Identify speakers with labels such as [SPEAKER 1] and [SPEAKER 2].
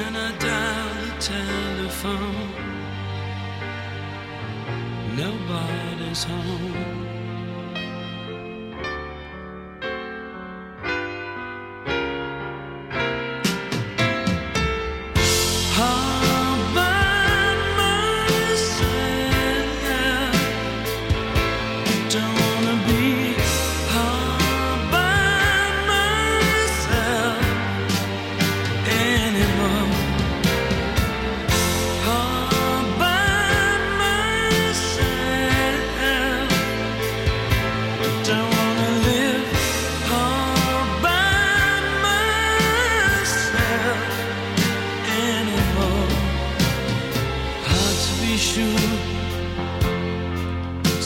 [SPEAKER 1] When I dial the telephone, nobody's home.